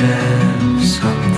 of something